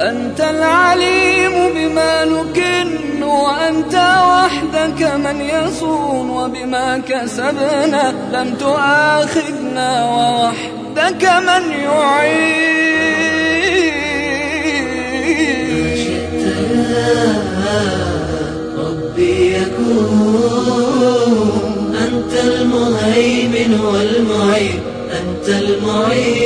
أنت العليم بما نكن وأنت وحدك من يصون وبما كسبنا لم تؤاخذنا ووحدك من يعين. ما شئت يا ربي يكون أنت المهيمن والمعين أنت المعين.